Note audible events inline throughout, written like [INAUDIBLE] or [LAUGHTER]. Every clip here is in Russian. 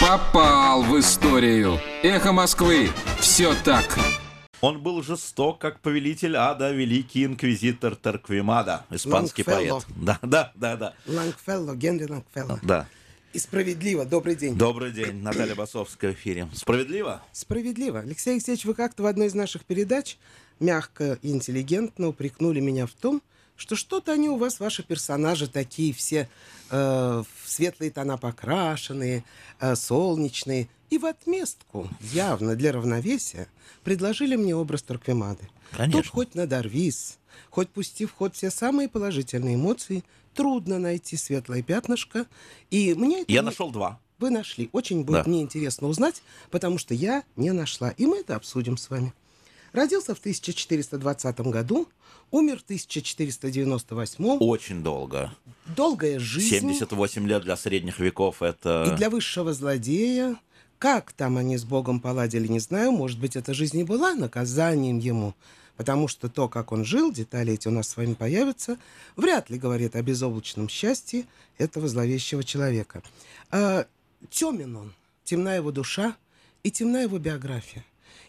Попал в историю. Эхо Москвы. Все так. Он был жесток, как повелитель ада, великий инквизитор Тарквимада, испанский Лонгфелло. поэт. Да, да, да, да. Лангфелло, Генри Лангфелло. Да. И справедливо, добрый день. Добрый день, Наталья Басовская в эфире. Справедливо? Справедливо. Алексей Алексеевич, вы как-то в одной из наших передач мягко и интеллигентно упрекнули меня в том, что что-то они у вас, ваши персонажи, такие все э, в светлые тона покрашенные, э, солнечные. И в отместку, явно для равновесия, предложили мне образ Торквемады. Конечно. Тут хоть надорвись, хоть пусти в ход все самые положительные эмоции, трудно найти светлое пятнышко. И мне Я не- нашел два. вы нашли. Очень будет Да. мне интересно узнать, потому что я не нашла. И мы это обсудим с вами. Родился в 1420 году, умер в 1498. Очень долго. Долгая жизнь. 78 лет для средних веков это... И для высшего злодея. Как там они с Богом поладили, не знаю. Может быть, эта жизнь и была наказанием ему. Потому что то, как он жил, детали эти у нас с вами появятся, вряд ли говорит о безоблачном счастье этого зловещего человека. А, темен он, темна его душа и темна его биография.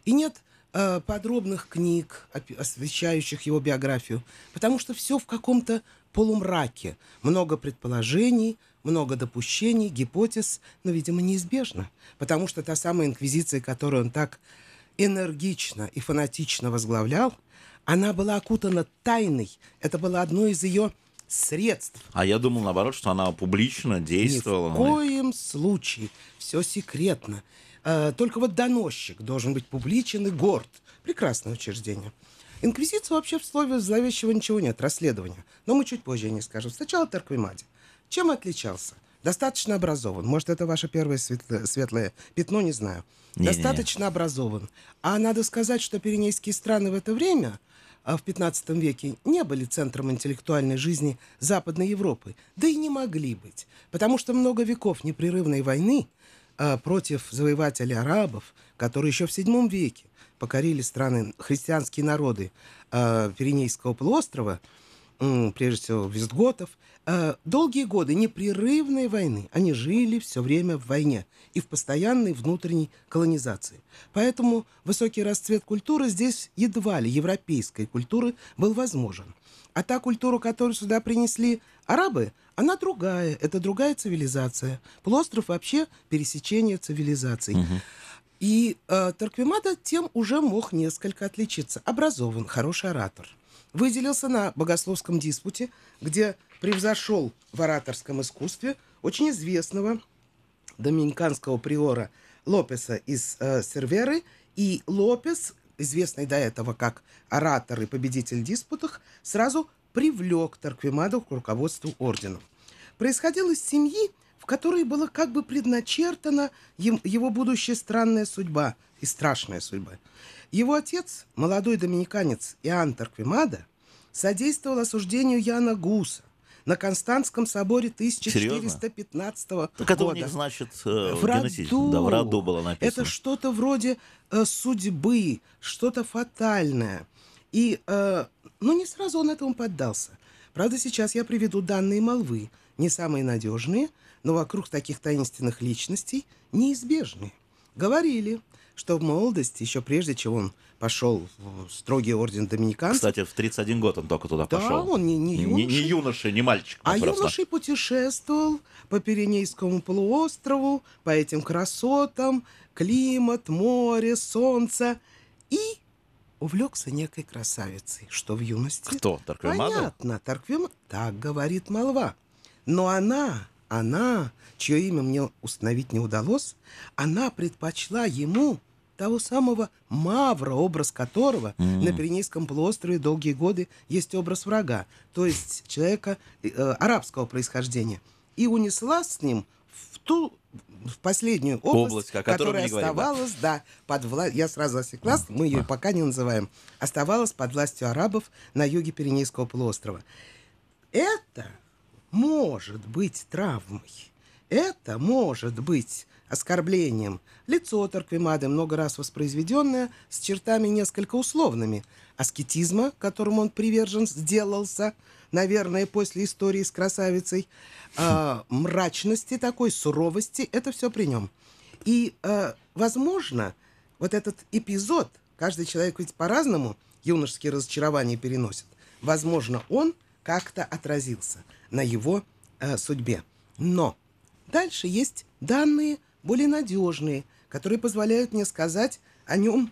И нет подробных книг, освещающих его биографию, потому что все в каком-то полумраке. Много предположений, много допущений, гипотез, но, видимо, неизбежно. Потому что та самая инквизиция, которую он так энергично и фанатично возглавлял, она была окутана тайной. Это было одно из ее средств. А я думал, наоборот, что она публично Ни действовала. в коем случае. Все секретно. Э, Только вот доносчик должен быть публичен и горд. Прекрасное учреждение. Инквизиция вообще в слове зловещего ничего нет, расследования. Но мы чуть позже не скажем. Сначала Тарквимаде. Чем отличался? Достаточно образован. Может, это ваше первое светлое, светлое пятно, не знаю. Не-не-не. Достаточно образован. А надо сказать, что пиренейские страны в это время, а, в 15 веке, не были центром интеллектуальной жизни Западной Европы. Да и не могли быть. Потому что много веков непрерывной войны а, против завоевателей арабов, которые еще в VII веке покорили страны, христианские народы а, Пиренейского полуострова, м, прежде всего вестготов, э, долгие годы непрерывной войны. Они жили все время в войне и в постоянной внутренней колонизации. Поэтому высокий расцвет культуры здесь едва ли европейской культуры был возможен. А та культура, которую сюда принесли арабы, она другая. Это другая цивилизация. Полуостров вообще пересечение цивилизаций. И э, Тарквимада тем уже мог несколько отличиться. Образован, хороший оратор. Выделился на богословском диспуте, где превзошел в ораторском искусстве очень известного доминиканского приора Лопеса из э, Серверы. И Лопес, известный до этого как оратор и победитель в диспутах, сразу привлек Тарквимаду к руководству орденом. Происходил из семьи, в которой была как бы предначертана его будущая странная судьба и страшная судьба. Его отец, молодой доминиканец Иоанн Тарквимада, содействовал осуждению Яна Гуса на Константском соборе 1415 Так это у года. них, значит, э, В роду. Да, в роду было написано. Это что-то вроде э, судьбы, что-то фатальное. И, э, ну, не сразу он этому поддался. Правда, сейчас я приведу данные молвы, не самые надежные, но вокруг таких таинственных личностей неизбежные. Говорили, что в молодости, еще прежде, чем он пошел в строгий орден доминиканцев, Кстати, в 31 год он только туда Да, пошел. он не- не Не, юноша. не юноша, не мальчик. А ну, просто. юношей путешествовал по Пиренейскому полуострову, по этим красотам, климат, море, солнце, и увлекся некой красавицей, что в юности... Кто? Тарквимада? Понятно, Тарквим... Так говорит молва. Но она, она, чье имя мне установить не удалось, она предпочла ему того самого Мавра, образ которого на Пиренейском полуострове долгие годы есть образ врага, то есть человека э, арабского происхождения. И унесла с ним в ту в последнюю область, Область, о которая не говорим, да. оставалась, да, под вла... я сразу осеклась, мы ее пока не называем, оставалась под властью арабов на юге Пиренейского полуострова. Это может быть травмой. Это может быть оскорблением. Лицо Торквемады, много раз воспроизведенное, с чертами несколько условными. Аскетизма, которому он привержен, сделался, наверное, после истории с красавицей. А, мрачности такой, суровости, это все при нем. И, э, возможно, вот этот эпизод, каждый человек ведь по-разному юношеские разочарования переносит, возможно, он как-то отразился на его э, судьбе. Но дальше есть данные более надежные, которые позволяют мне сказать о нем,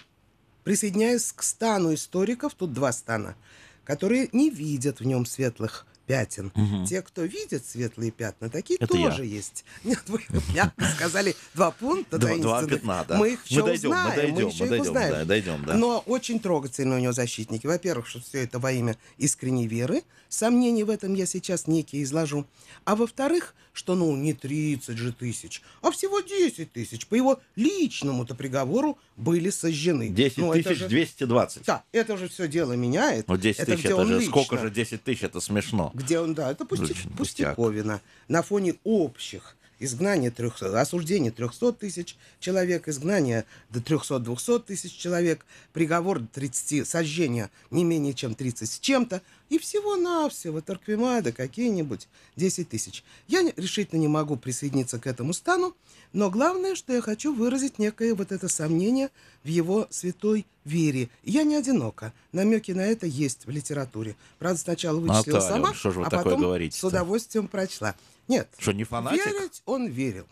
присоединяясь к стану историков, тут два стана, которые не видят в нем светлых пятен. Мгм. Те, кто видит светлые пятна, такие Это я. тоже есть. Нет, вы мягко сказали два пункта Два, два пятна, да. Мы их еще дойдем, узнаем, мы дойдем, еще мы дойдем, узнаем. да, дойдем, да. Но очень трогательные у него защитники. Во-первых, что все это во имя искренней веры. Сомнений в этом я сейчас некие изложу. А во-вторых, что, ну, не 30 же тысяч, а всего 10 тысяч по его личному-то приговору были сожжены. 10 Ну, тысяч же- 220. Да, это же все дело меняет. Ну, 10 это тысяч, это же лично. сколько же 10 тысяч, это смешно. Где он, да, это пусти- пустяковина. На фоне общих изгнания 300, осуждения 300 тысяч человек, изгнания до 300-200 тысяч человек, приговор до 30, сожжения не менее чем 30 с чем-то, и всего-навсего Торквемада какие-нибудь 10 тысяч. Я решительно не могу присоединиться к этому стану, но главное, что я хочу выразить некое вот это сомнение в его святой вере. Я не одинока. Намеки на это есть в литературе. Правда, сначала вычислила Наталья, сама, что же вы а такое потом говорите-то? с удовольствием прочла. Нет, Что, не фанатик? верить он верил.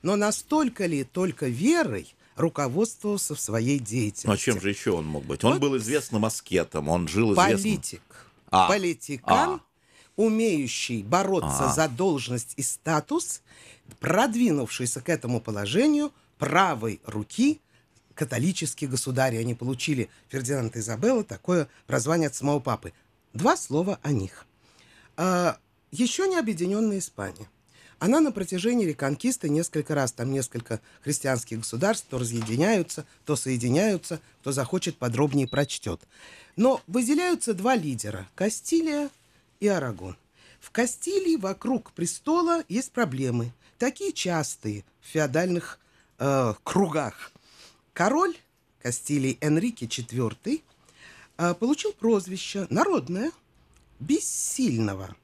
Но настолько ли только верой руководствовался в своей деятельности? Ну, а чем же еще он мог быть? Он Вот был известным аскетом, он жил известным... Политик. А. Политикан, А. умеющий бороться А. за должность и статус, продвинувшийся к этому положению правой руки католических государей. Они получили, Фердинанд и Изабелла, такое прозвание от самого папы. Два слова о них. А, еще не объединенная Испания. Она на протяжении реконкисты несколько раз, там несколько христианских государств, то разъединяются, то соединяются, кто захочет подробнее прочтет. Но выделяются два лидера – Кастилия и Арагон. В Кастилии вокруг престола есть проблемы, такие частые в феодальных э, кругах. Король Кастилии Энрике IV э, получил прозвище народное бессильного.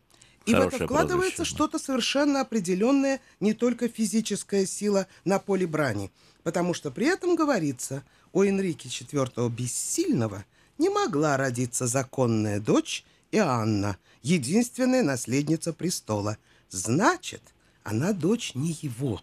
И в это вкладывается что-то совершенно определенное, не только физическая сила на поле брани, потому что при этом говорится, у Энрике IV бессильного не могла родиться законная дочь Иоанна, единственная наследница престола. Значит, она дочь не его.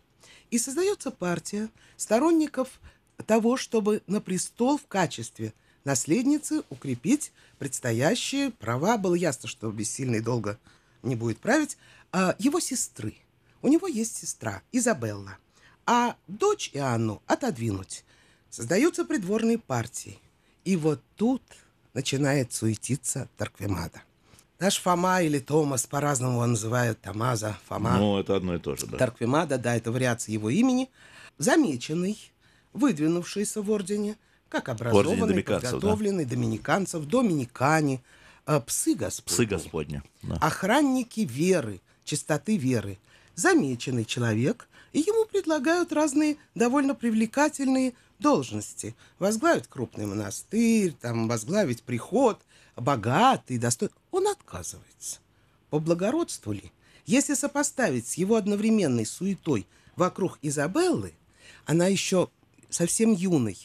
И создается партия сторонников того, чтобы на престол в качестве наследницы укрепить предстоящие права. Было ясно, что бессильный долго не будет править. а, его сестры. У него есть сестра Изабелла. А дочь Иоанну отодвинуть. Создаются придворные партии. И вот тут начинает суетиться Тарквемада. Наш Фома или Томас, по-разному его называют, Тамаза, Фома. Ну, это одно и то же, да. Тарквемада, да, это вариация его имени, замеченный, выдвинувшийся в ордене, как образованный, доминиканцев, да? подготовленный, доминиканцев, доминикане, псы Господни, Псы Господни. да. охранники веры, чистоты веры, замеченный человек, и ему предлагают разные довольно привлекательные должности. Возглавить крупный монастырь, там, возглавить приход, богатый, достойный. Он отказывается. По благородству ли? Если сопоставить с его одновременной суетой вокруг Изабеллы, она еще совсем юной,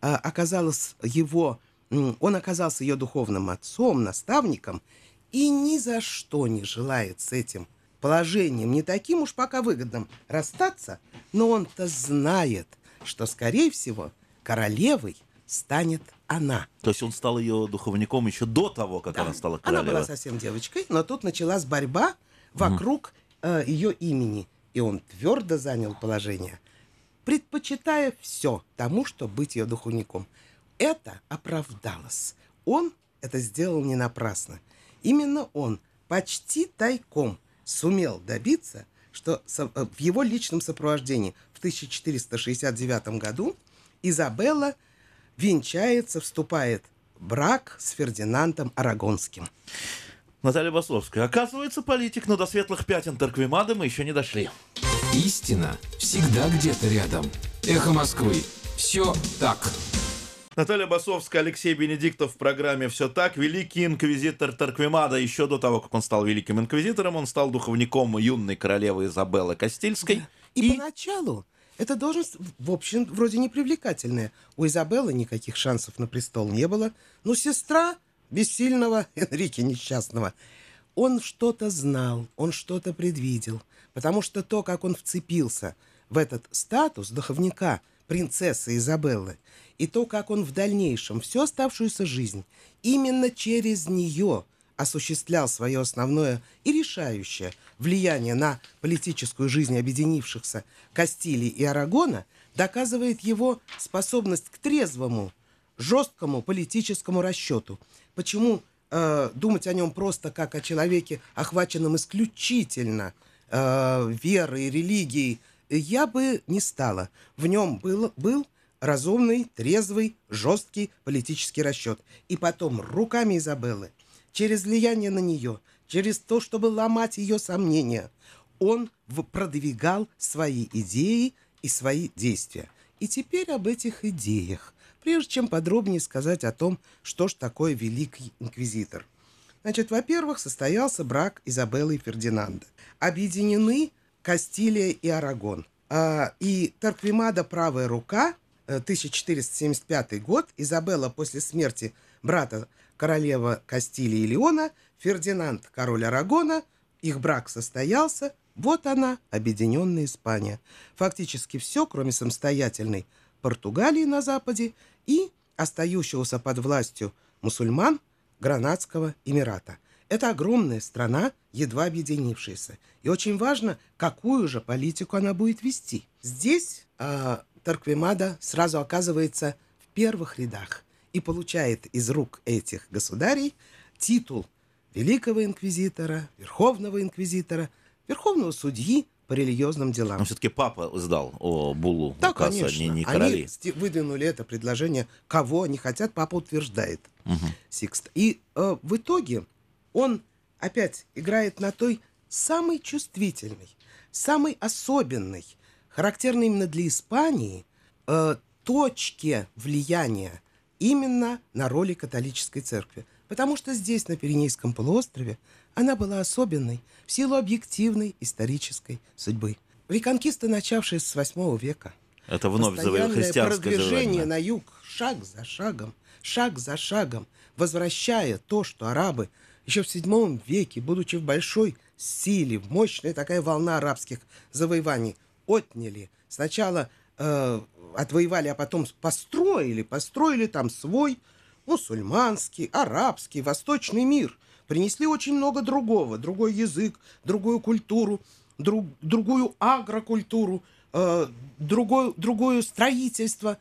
а, оказалась его, он оказался ее духовным отцом, наставником, и ни за что не желает с этим положением, не таким уж пока выгодным, расстаться, но он-то знает, что, скорее всего, королевой станет она. То есть он стал ее духовником еще до того, как она стала Она королевой. была совсем девочкой, но тут началась борьба вокруг э, ее имени, и он твердо занял положение, предпочитая все тому, что быть ее духовником. Это оправдалось. Он это сделал не напрасно. Именно он почти тайком сумел добиться, что э, в его личном сопровождении в 1469 году Изабелла венчается, вступает в брак с Фердинандом Арагонским. Наталья Басловская. Оказывается, политик, но до светлых пятен Торквемада мы еще не дошли. Истина всегда где-то рядом. Эхо Москвы. Все так. Наталья Басовская, Алексей Бенедиктов в программе «Все так». Великий инквизитор Торквемада. Еще до того, как он стал великим инквизитором, он стал духовником юной королевы Изабеллы Кастильской. И, поначалу Эта должность, в общем, вроде непривлекательная. У Изабеллы никаких шансов на престол не было. Но сестра бессильного [LAUGHS] Энрике несчастного. Он что-то знал, он что-то предвидел. Потому что то, как он вцепился в этот статус духовника принцессы Изабеллы, и то, как он в дальнейшем всю оставшуюся жизнь именно через нее осуществлял свое основное и решающее влияние на политическую жизнь объединившихся Кастилии и Арагона, доказывает его способность к трезвому, жесткому политическому расчету. Почему э, думать о нем просто как о человеке, охваченном исключительно э, верой, религией, я бы не стала. В нем был, был разумный, трезвый, жесткий политический расчет. И потом руками Изабеллы, через влияние на нее, через то, чтобы ломать ее сомнения, он продвигал свои идеи и свои действия. И теперь об этих идеях, прежде чем подробнее сказать о том, что ж такое великий инквизитор. Значит, во-первых, состоялся брак Изабеллы и Фердинанда. Объединены Кастилия и Арагон. А, и Тарквимада правая рука 1475 э, год, Изабелла после смерти брата королева Кастилии и Леона, Фердинанд, король Арагона, их брак состоялся, вот она, объединенная Испания. Фактически все, кроме самостоятельной Португалии на западе и остающегося под властью мусульман Гранадского Эмирата. Это огромная страна, едва объединившаяся. И очень важно, какую же политику она будет вести. Здесь э, Тарквемада сразу оказывается в первых рядах и получает из рук этих государей титул великого инквизитора, верховного инквизитора, верховного судьи по религиозным делам. Но все-таки папа сдал о буллу да, указ, конечно. не, не короли. Они выдвинули это предложение, кого они хотят, папа утверждает. Угу. Сикст. И э, в итоге он опять играет на той самой чувствительной, самой особенной, характерной именно для Испании, э, точке влияния именно на роли католической церкви. Потому что здесь, на Пиренейском полуострове, она была особенной в силу объективной исторической судьбы. Реконкиста, начавшаяся с восьмого века. Это вновь христианское продвижение на юг, шаг за шагом, шаг за шагом, возвращая то, что арабы еще в седьмом веке, будучи в большой силе, мощная такая волна арабских завоеваний, отняли. Сначала э, отвоевали, а потом построили, построили там свой мусульманский, арабский, восточный мир. Принесли очень много другого, другой язык, другую культуру, друг, другую агрокультуру, э, другое, другое строительство.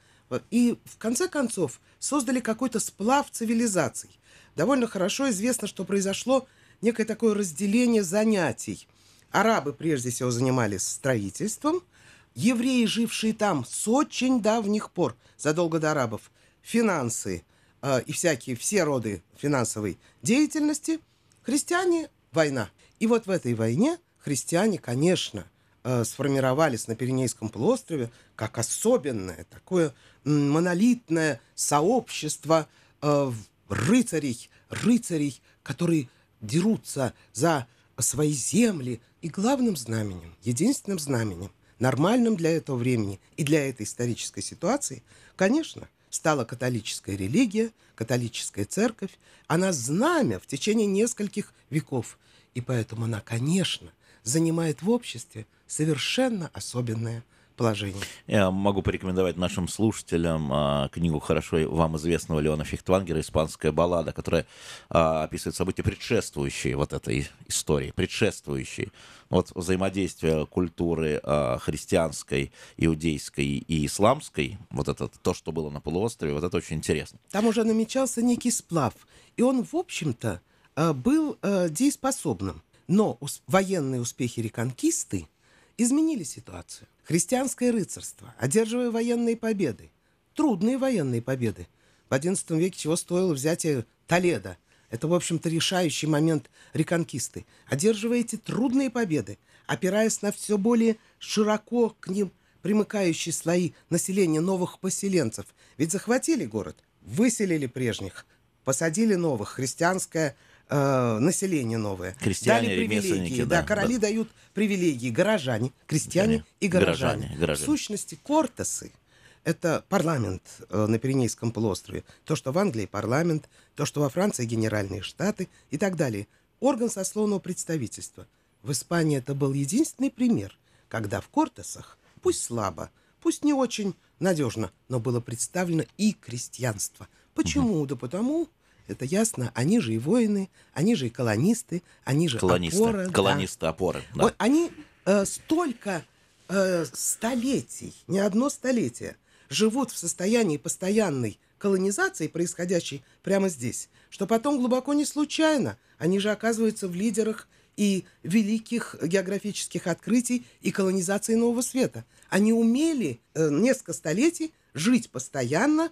И в конце концов создали какой-то сплав цивилизаций. Довольно хорошо известно, что произошло некое такое разделение занятий. Арабы прежде всего занимались строительством – евреи, жившие там с очень давних пор, задолго до арабов, финансы э, и всякие, все роды финансовой деятельности, христиане – война. И вот в этой войне христиане, конечно, э, сформировались на Пиренейском полуострове как особенное такое монолитное сообщество э, рыцарей, рыцарей, которые дерутся за свои земли. И главным знаменем, единственным знаменем – нормальным для этого времени и для этой исторической ситуации, конечно, стала католическая религия, католическая церковь. Она знамя в течение нескольких веков. И поэтому она, конечно, занимает в обществе совершенно особенное положение. Я могу порекомендовать нашим слушателям а, книгу хорошо вам известного Леона Фихтвангера «Испанская баллада», которая а, описывает события, предшествующие вот этой истории, предшествующие вот взаимодействие культуры а, христианской, иудейской и исламской, вот это то, что было на полуострове, вот это очень интересно. Там уже намечался некий сплав, и он, в общем-то, а, был а, дееспособным. Но военные успехи реконкисты изменили ситуацию. Христианское рыцарство, одерживая военные победы, трудные военные победы. В XI веке чего стоило взятие Толеда. Это, в общем-то, решающий момент реконкисты. Одерживая эти трудные победы, опираясь на все более широко к ним примыкающие слои населения новых поселенцев. Ведь захватили город, выселили прежних, посадили новых. Христианское э, население новое. Крестьяне, Дали привилегии. Да, да, короли да. дают привилегии. Горожане, крестьяне и горожане. Горожане, горожане. В сущности, кортесы – это парламент э, на Пиренейском полуострове. То, что в Англии парламент, то, что во Франции генеральные штаты и так далее. Орган сословного представительства. В Испании это был единственный пример, когда в кортесах, пусть слабо, пусть не очень надежно, но было представлено и крестьянство. Почему? Да потому, это ясно, они же и воины, они же и колонисты, они же Колонисты, опора. да. колонисты опоры. да. Вот они э, столько э, столетий, не одно столетие, живут в состоянии постоянной колонизации, происходящей прямо здесь, что потом глубоко не случайно они же оказываются в лидерах и великих географических открытий и колонизации Нового Света. Они умели э, несколько столетий жить постоянно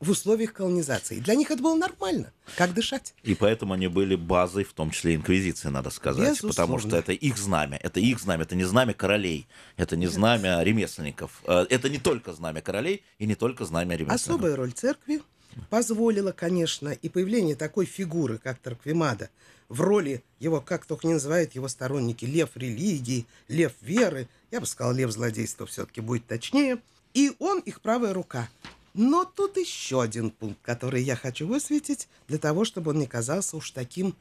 в условиях колонизации. Для них это было нормально. Как дышать? И поэтому они были базой, в том числе инквизиции, надо сказать. Безусловно. Потому что это их знамя. Это их знамя. Это не знамя королей. Это не знамя ремесленников. Э, Это не только знамя королей и не только знамя ремесленников. Особая роль церкви позволила, конечно, и появление такой фигуры, как Тарквимада, в роли его, как только не называют его сторонники, лев религии, лев веры, я бы сказал, лев злодейства все-таки будет точнее, и он их правая рука. Но тут еще один пункт, который я хочу высветить, для того, чтобы он не казался уж таким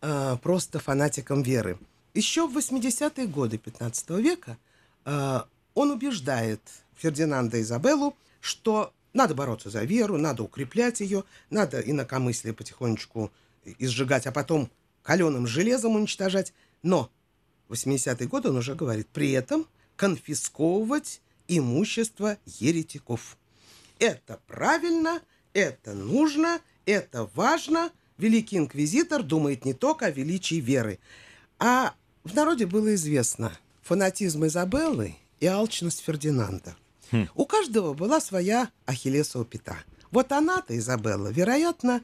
э, просто фанатиком веры. Еще в 80-е годы 15 века э, он убеждает Фердинанда Изабеллу, что надо бороться за веру, надо укреплять ее, надо инакомыслие потихонечку изжигать, а потом каленым железом уничтожать. Но в 80-е годы он уже говорит, при этом конфисковывать имущество еретиков. Это правильно, это нужно, это важно. Великий инквизитор думает не только о величии веры. А в народе было известно фанатизм Изабеллы и алчность Фердинанда. У каждого была своя ахиллесова пята. Вот она-то, Изабелла, вероятно,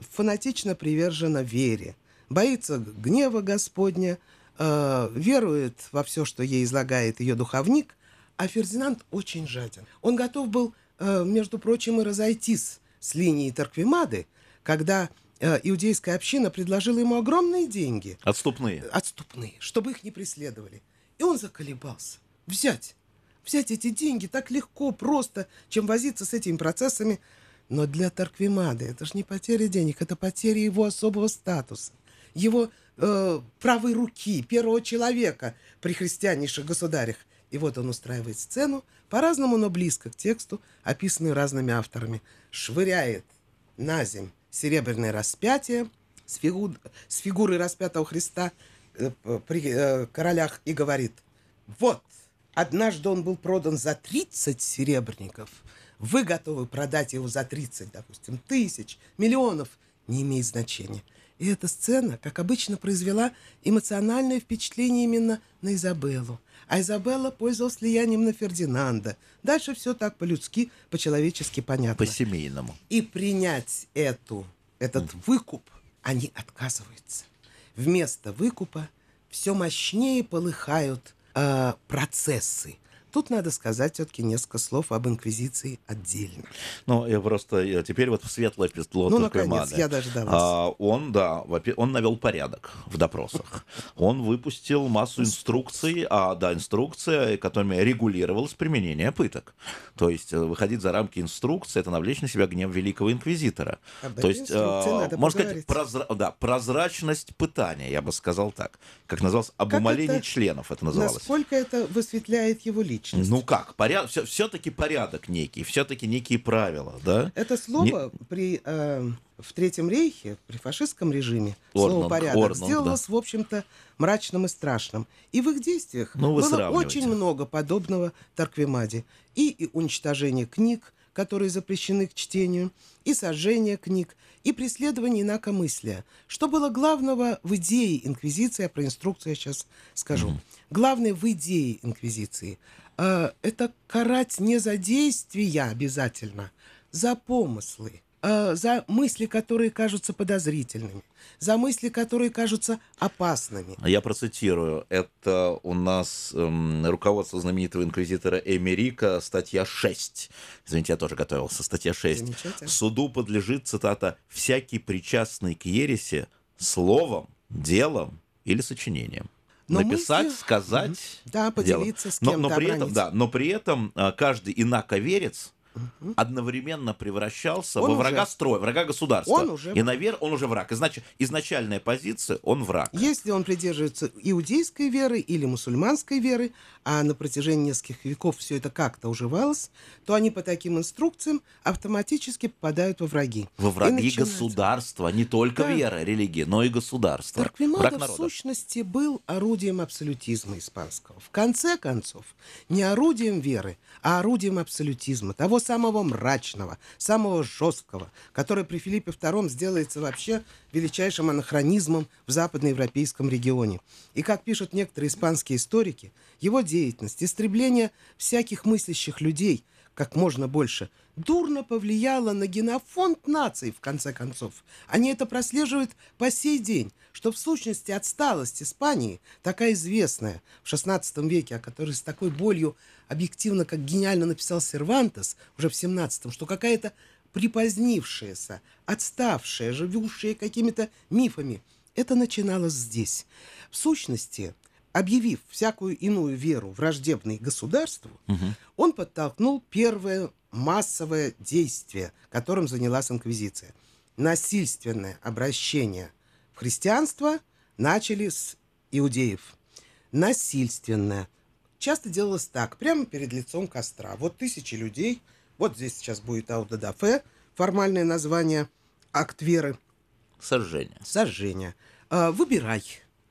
фанатично привержена вере, боится гнева Господня, э, верует во все, что ей излагает ее духовник, а Фердинанд очень жаден. Он готов был, между прочим, и разойтись с линией Тарквимады, когда э, иудейская община предложила ему огромные деньги, Отступные. отступные, чтобы их не преследовали. И он заколебался. Взять. Взять эти деньги так легко, просто, чем возиться с этими процессами. Но для Тарквимады это же не потеря денег, это потеря его особого статуса, его э, правой руки, первого человека при христианнейших государях. И вот он устраивает сцену, по-разному, но близко к тексту, описанную разными авторами. Швыряет на земь серебряное распятие с, фигу- с фигурой распятого Христа э, при э, королях и говорит, вот, однажды он был продан за 30 серебряников, вы готовы продать его за 30, допустим, тысяч, миллионов, не имеет значения. И эта сцена, как обычно, произвела эмоциональное впечатление именно на Изабеллу. А Изабелла пользовалась влиянием на Фердинанда. Дальше все так по-людски, по-человечески понятно. По-семейному. И принять эту, этот выкуп они отказываются. Вместо выкупа все мощнее полыхают э, процессы. Тут надо сказать все-таки несколько слов об инквизиции отдельно. Ну, я просто теперь вот в светлое петло Ну, наконец, я дождалась. А, он, да, он навел порядок в допросах. Он выпустил массу инструкций, а, да, инструкция, которыми регулировалось применение пыток. То есть э, выходить за рамки инструкции, это навлечь на себя гнев великого инквизитора. Об То есть, э, можно сказать, прозра- да, прозрачность пытания, я бы сказал так. Как называлось, об Как умолении это- членов это называлось. Насколько это высветляет его личность? Ну как, поряд... все-таки порядок некий, все-таки некие правила, да? Это слово при, э, в Третьем рейхе, при фашистском режиме, слово Орднунг, «порядок» Орднунг, сделалось, в общем-то, мрачным и страшным. И в их действиях Ну, было очень много подобного Тарквимаде. И, и уничтожение книг, которые запрещены к чтению, и сожжение книг, и преследование инакомыслия. Что было главного в идее инквизиции, а про инструкцию я сейчас скажу. Главное в идее инквизиции э, это карать не за действия обязательно, за помыслы, э, за мысли, которые кажутся подозрительными, за мысли, которые кажутся опасными. Я процитирую. Это у нас эм, руководство знаменитого инквизитора Эмерика, статья 6. Извините, я тоже готовился. Статья 6. Замечательно. Суду подлежит, цитата, «всякий причастный к ересе словом, делом или сочинением. Но Написать, мысли- сказать, Да, дело. поделиться с но, кем-то, но при этом, да, но при этом а, каждый инаковерец одновременно превращался Он во врага уже- строя, врага государства. Он уже И навер он уже враг. И значит, изначальная позиция, он враг. Если он придерживается иудейской веры или мусульманской веры, а на протяжении нескольких веков все это как-то уживалось, то они по таким инструкциям автоматически попадают во враги. Во И враги начинается- государства, не только Да. веры, религии, но и государства. Враг Торквемада в сущности был орудием абсолютизма испанского. В конце концов, не орудием веры, а орудием абсолютизма, того самого мрачного, самого жесткого, который при Филиппе II сделается вообще величайшим анахронизмом в западноевропейском регионе. И, как пишут некоторые испанские историки, его деятельность, истребление всяких мыслящих людей – как можно больше, дурно повлияло на генофонд наций, в конце концов. Они это прослеживают по сей день, что в сущности отсталость Испании, такая известная в XVI веке, о которой с такой болью объективно, как гениально написал Сервантес уже в XVII, что какая-то припозднившаяся, отставшая, живущая какими-то мифами, это начиналось здесь. В сущности, объявив всякую иную веру враждебной государству, он подтолкнул первое массовое действие, которым занялась инквизиция. Насильственное обращение в христианство начали с иудеев. Насильственное. Часто делалось так, прямо перед лицом костра. Вот тысячи людей, вот здесь сейчас будет аудодафе, формальное название акт веры, Сожжение. сожжение. А, Выбирай.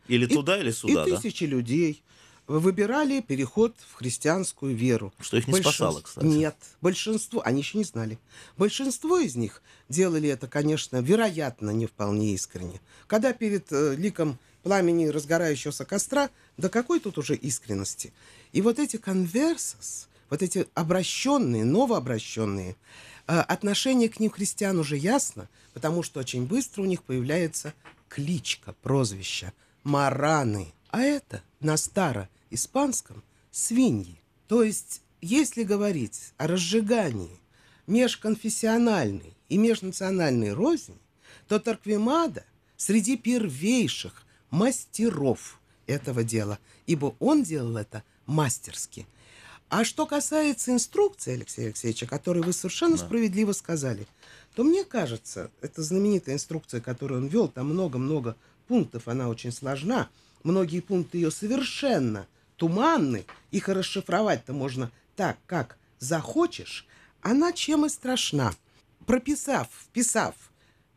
Или И- туда, или сюда, и да? тысячи людей выбирали переход в христианскую веру. Что их не Большинство- спасало, кстати. Нет, большинство, они еще не знали. Большинство из них делали это, конечно, вероятно, не вполне искренне. Когда перед э, ликом пламени разгорающегося костра, да какой тут уже искренности. И вот эти конверсос, вот эти обращенные, новообращенные, э, отношение к ним христиан уже ясно, потому что очень быстро у них появляется кличка, прозвище Мараны. А это на староиспанском свиньи. То есть, если говорить о разжигании межконфессиональной и межнациональной розни, то Торквемада среди первейших мастеров этого дела, ибо он делал это мастерски. А что касается инструкции, Алексея Алексеевича, которую вы совершенно справедливо сказали, то мне кажется, это знаменитая инструкция, которую он вел, там много-много пунктов, она очень сложна, многие пункты ее совершенно туманны, их расшифровать-то можно так, как захочешь, она чем и страшна. Прописав, вписав,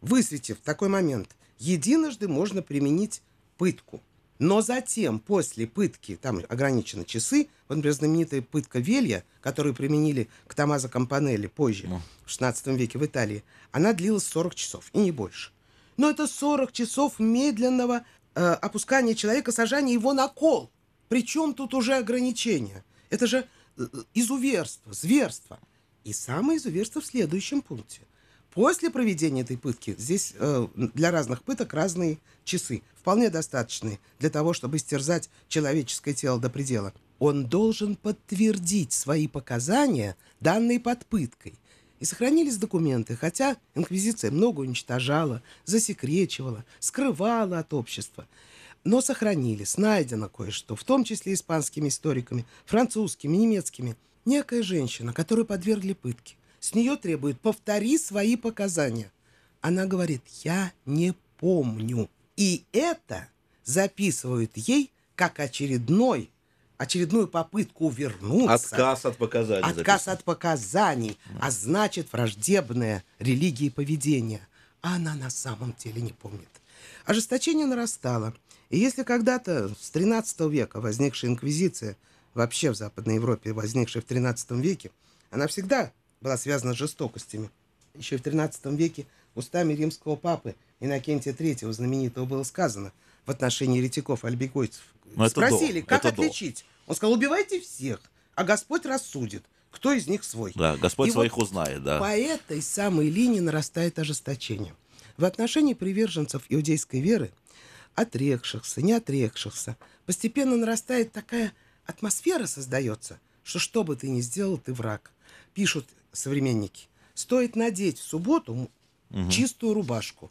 высветив такой момент, единожды можно применить пытку. Но затем, после пытки, там ограничены часы, вот, например, знаменитая пытка Велья, которую применили к Томазо Кампанелли позже, в 16 веке в Италии, она длилась 40 часов, и не больше. Но это 40 часов медленного э, опускания человека, сажания его на кол. Причем тут уже ограничения. Это же э, изуверство, зверство. И самое изуверство в следующем пункте. После проведения этой пытки, здесь э, для разных пыток разные часы, вполне достаточные для того, чтобы стерзать человеческое тело до предела. Он должен подтвердить свои показания, данные под пыткой. И сохранились документы, хотя инквизиция много уничтожала, засекречивала, скрывала от общества. Но сохранились, найдено кое-что, в том числе испанскими историками, французскими, немецкими. Некая женщина, которую подвергли пытке, с нее требует «повтори свои показания». Она говорит «я не помню». И это записывают ей как очередной, очередную попытку увернуться. Отказ от показаний. Отказ записан. от показаний, а значит враждебное религии поведение. А она на самом деле не помнит. Ожесточение нарастало. И если когда-то с 13 века возникшая инквизиция, вообще в Западной Европе возникшая в 13 веке, она всегда была связана с жестокостями. Еще в 13 веке устами римского папы Иннокентия III знаменитого было сказано в отношении еретиков альбегойцев. Ну, это Спросили, до, как это до. отличить? Он сказал, убивайте всех, а Господь рассудит, кто из них свой. Да, Господь И своих вот узнает, да. По этой самой линии нарастает ожесточение. В отношении приверженцев иудейской веры, отрекшихся, не отрекшихся, постепенно нарастает такая атмосфера создается, что что бы ты ни сделал, ты враг. Пишут современники. Стоит надеть в субботу м- чистую рубашку.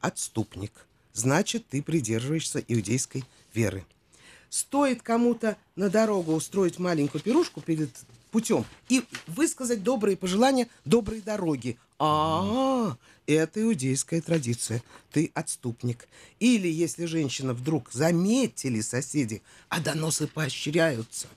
Отступник. Значит, ты придерживаешься иудейской веры. Стоит кому-то на дорогу устроить маленькую пирушку перед путем и высказать добрые пожелания доброй дороги. А, это иудейская традиция. Ты отступник. Или если женщина вдруг заметили соседи, а доносы поощряются,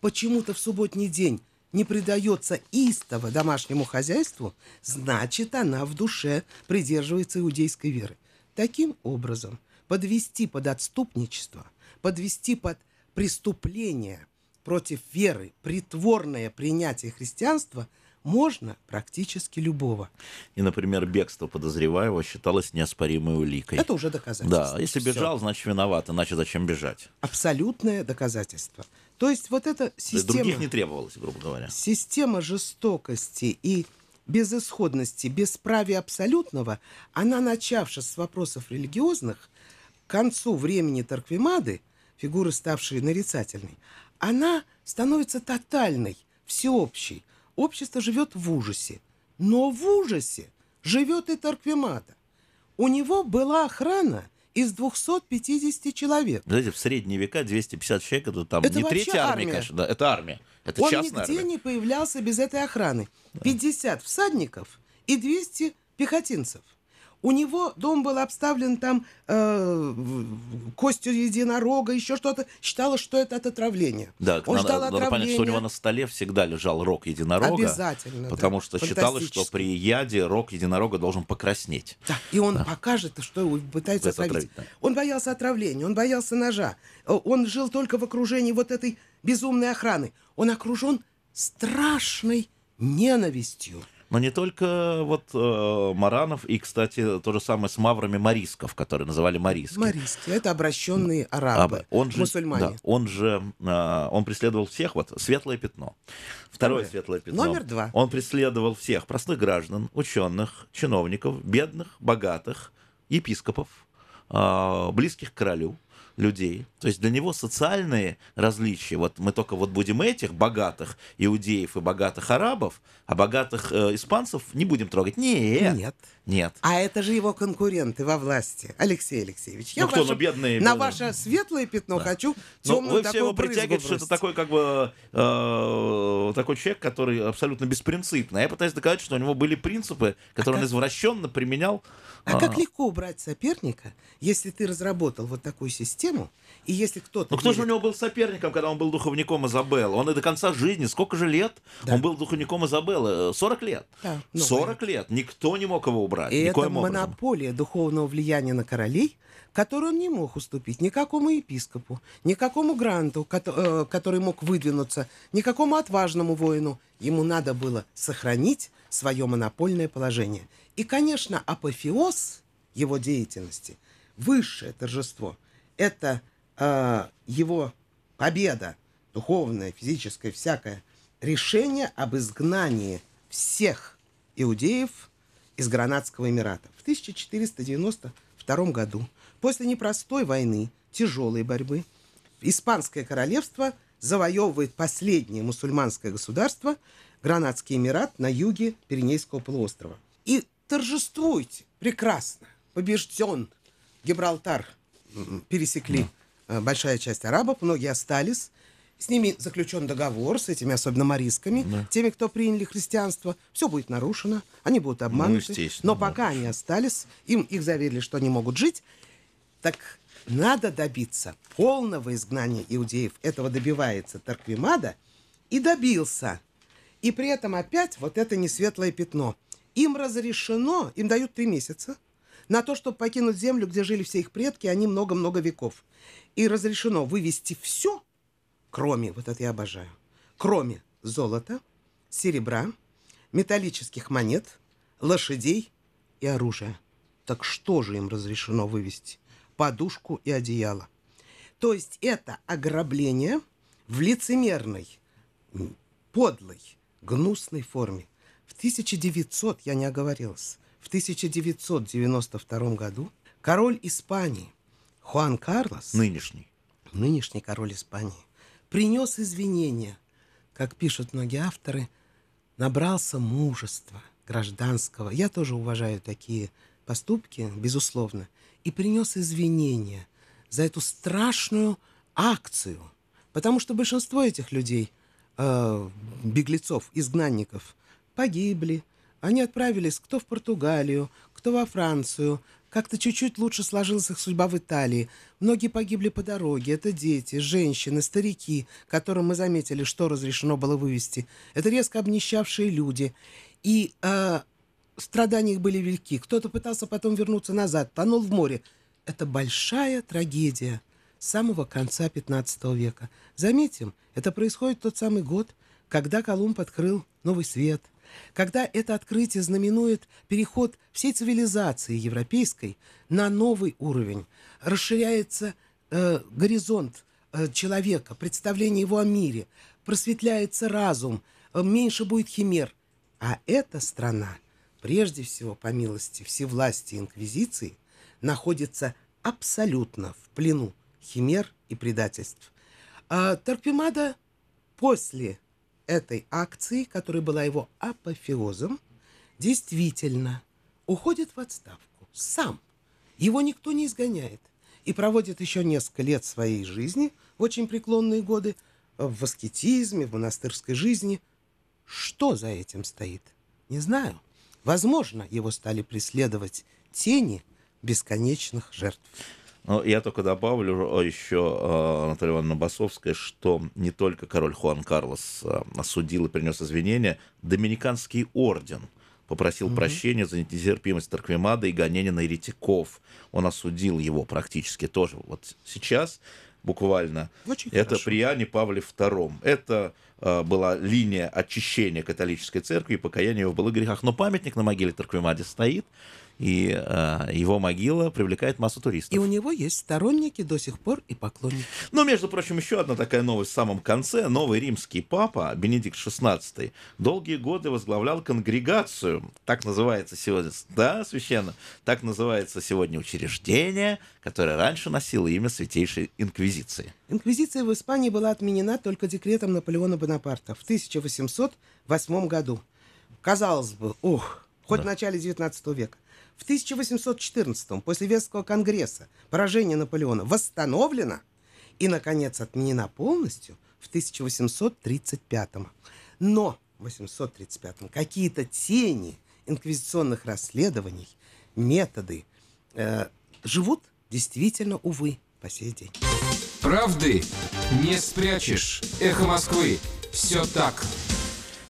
почему-то в субботний день не предается истово домашнему хозяйству, значит, она в душе придерживается иудейской веры. Таким образом, подвести под отступничество, подвести под преступление против веры, притворное принятие христианства можно практически любого. И, например, бегство подозреваемого считалось неоспоримой уликой. Это уже доказательство. Да, если бежал, значит виноват, иначе зачем бежать? Абсолютное доказательство. То есть вот эта система... Других не требовалось, грубо говоря. Система жестокости и безысходности, бесправия абсолютного, она, начавшись с вопросов религиозных, к концу времени Тарквимады, фигуры, ставшей нарицательной, она становится тотальной, всеобщей. Общество живет в ужасе. Но в ужасе живет и Тарквимада. У него была охрана из 250 человек. Знаете, в средние века 250 человек, это там Это не третья армия, армия. конечно, да, это армия. Это Он частная нигде армия. не появлялся без этой охраны. 50 всадников и 200 пехотинцев. У него дом был обставлен там э, костью единорога, еще что-то. Считалось, что это от отравления. Да, Он надо, ждал надо понять, что у него отравления. на столе всегда лежал рог единорога. Обязательно, да. Потому что считалось, что при яде рог единорога должен покраснеть. Да, и он покажет, что его пытается Это отравить. отравить, да. Он боялся отравления, он боялся ножа. Э, Он жил только в окружении вот этой безумной охраны. Он окружен страшной ненавистью. Но не только вот э, Маранов, и, кстати, то же самое с маврами Марисков, которые называли Мариски. Мариски, это обращенные А, арабы, он же, мусульмане. да, он же, а, он преследовал всех, вот, светлое пятно. Второе Второе. светлое пятно. Номер два. Он преследовал всех простых граждан, ученых, чиновников, бедных, богатых, епископов, а, близких к королю людей. То есть для него социальные различия, вот мы только вот будем этих богатых иудеев и богатых арабов, а богатых э, испанцев не будем трогать. Нет. Нет. Нет. А это же его конкуренты во власти. Алексей Алексеевич, я Ну кто, ваше- ну, бедные, на бедные. ваше светлое пятно хочу Но темную вы все его притягиваете, что это такой как бы э, такой человек, который абсолютно беспринципный. А я пытаюсь доказать, что у него были принципы, которые он извращенно применял. А как легко убрать соперника, если ты разработал вот такую систему, и если кто-то... Ну кто же у него был соперником, когда он был духовником Изабеллы? Он и до конца жизни, сколько же лет Да. он был духовником Изабеллы? 40 лет. Да, ну, 40 лет. Никто не мог его убрать. И это никоим образом. монополия духовного влияния на королей, которую он не мог уступить никакому епископу, никакому гранту, э, который мог выдвинуться, никакому отважному воину. Ему надо было сохранить свое монопольное положение. И, конечно, апофеоз его деятельности, высшее торжество, это э, его победа, духовная, физическая, всякая, решение об изгнании всех иудеев из Гранадского Эмирата в 1492 году. После непростой войны, тяжелой борьбы, Испанское королевство завоевывает последнее мусульманское государство, Гранадский Эмират на юге Пиренейского полуострова. И торжествуйте, прекрасно, побежден Гибралтар, пересекли большая часть арабов, многие остались. С ними заключен договор, с этими особенно марисками, теми, кто приняли христианство. Все будет нарушено, они будут обмануты. Ну, но да. пока они остались, им их заверили, что они могут жить. Так надо добиться полного изгнания иудеев. Этого добивается Тарквимада и добился. И при этом опять вот это несветлое пятно. Им разрешено, им дают три месяца на то, чтобы покинуть землю, где жили все их предки, они много-много веков. И разрешено вывести все, кроме, вот это я обожаю, кроме золота, серебра, металлических монет, лошадей и оружия. Так что же им разрешено вывести? Подушку и одеяло. То есть это ограбление в лицемерной, подлой, гнусной форме. В 1900, я не оговорилась, в 1992 году король Испании Хуан Карлос Нынешний. нынешний король Испании, принес извинения, как пишут многие авторы, набрался мужества гражданского. Я тоже уважаю такие поступки, безусловно. и принес извинения за эту страшную акцию. Потому что большинство этих людей, э, беглецов, изгнанников, погибли. Они отправились кто в Португалию, кто во Францию. Как-то чуть-чуть лучше сложилась их судьба в Италии. Многие погибли по дороге. Это дети, женщины, старики, которым мы заметили, что разрешено было вывести. Это резко обнищавшие люди. И э, страдания их были велики. Кто-то пытался потом вернуться назад, тонул в море. Это большая трагедия самого конца 15 века. Заметим, это происходит тот самый год, когда Колумб открыл новый свет, когда это открытие знаменует переход всей цивилизации европейской на новый уровень, расширяется э, горизонт э, человека, представление его о мире, просветляется разум, э, меньше будет химер. А эта страна, прежде всего по милости всевластия инквизиции, находится абсолютно в плену химер и предательств. А Торквемада после этой акции, которая была его апофеозом, действительно уходит в отставку сам. Его никто не изгоняет. И проводит еще несколько лет своей жизни, в очень преклонные годы, в аскетизме, в монастырской жизни. Что за этим стоит? Не знаю. Возможно, его стали преследовать тени бесконечных жертв. Ну, я только добавлю э, еще, э, Наталья Ивановна Басовская, что не только король Хуан Карлос э, осудил и принес извинения, Доминиканский орден попросил угу. прощения за нетерпимость Тарквемада и гонения на еретиков. Он осудил его практически тоже. Вот сейчас буквально. Очень это хорошо. при Иоанне Павле II. Это была линия очищения католической церкви и покаяния в былых грехах. Но памятник на могиле Тарквемаде стоит и э, его могила привлекает массу туристов. И у него есть сторонники до сих пор и поклонники. Ну, между прочим, еще одна такая новость в самом конце. Новый римский папа Бенедикт XVI долгие годы возглавлял конгрегацию, так называется сегодня, да, священно, так называется сегодня учреждение, которое раньше носило имя Святейшей Инквизиции. Инквизиция в Испании была отменена только декретом Наполеона Бонапарта в 1808 году. Казалось бы, ух, хоть да. в начале 19 века. В 1814 после Венского конгресса поражение Наполеона восстановлено и, наконец, отменена полностью в 1835 Но в 835 какие-то тени инквизиционных расследований, методы э, живут действительно, увы, по сей день. Правды не спрячешь. Эхо Москвы. Все так.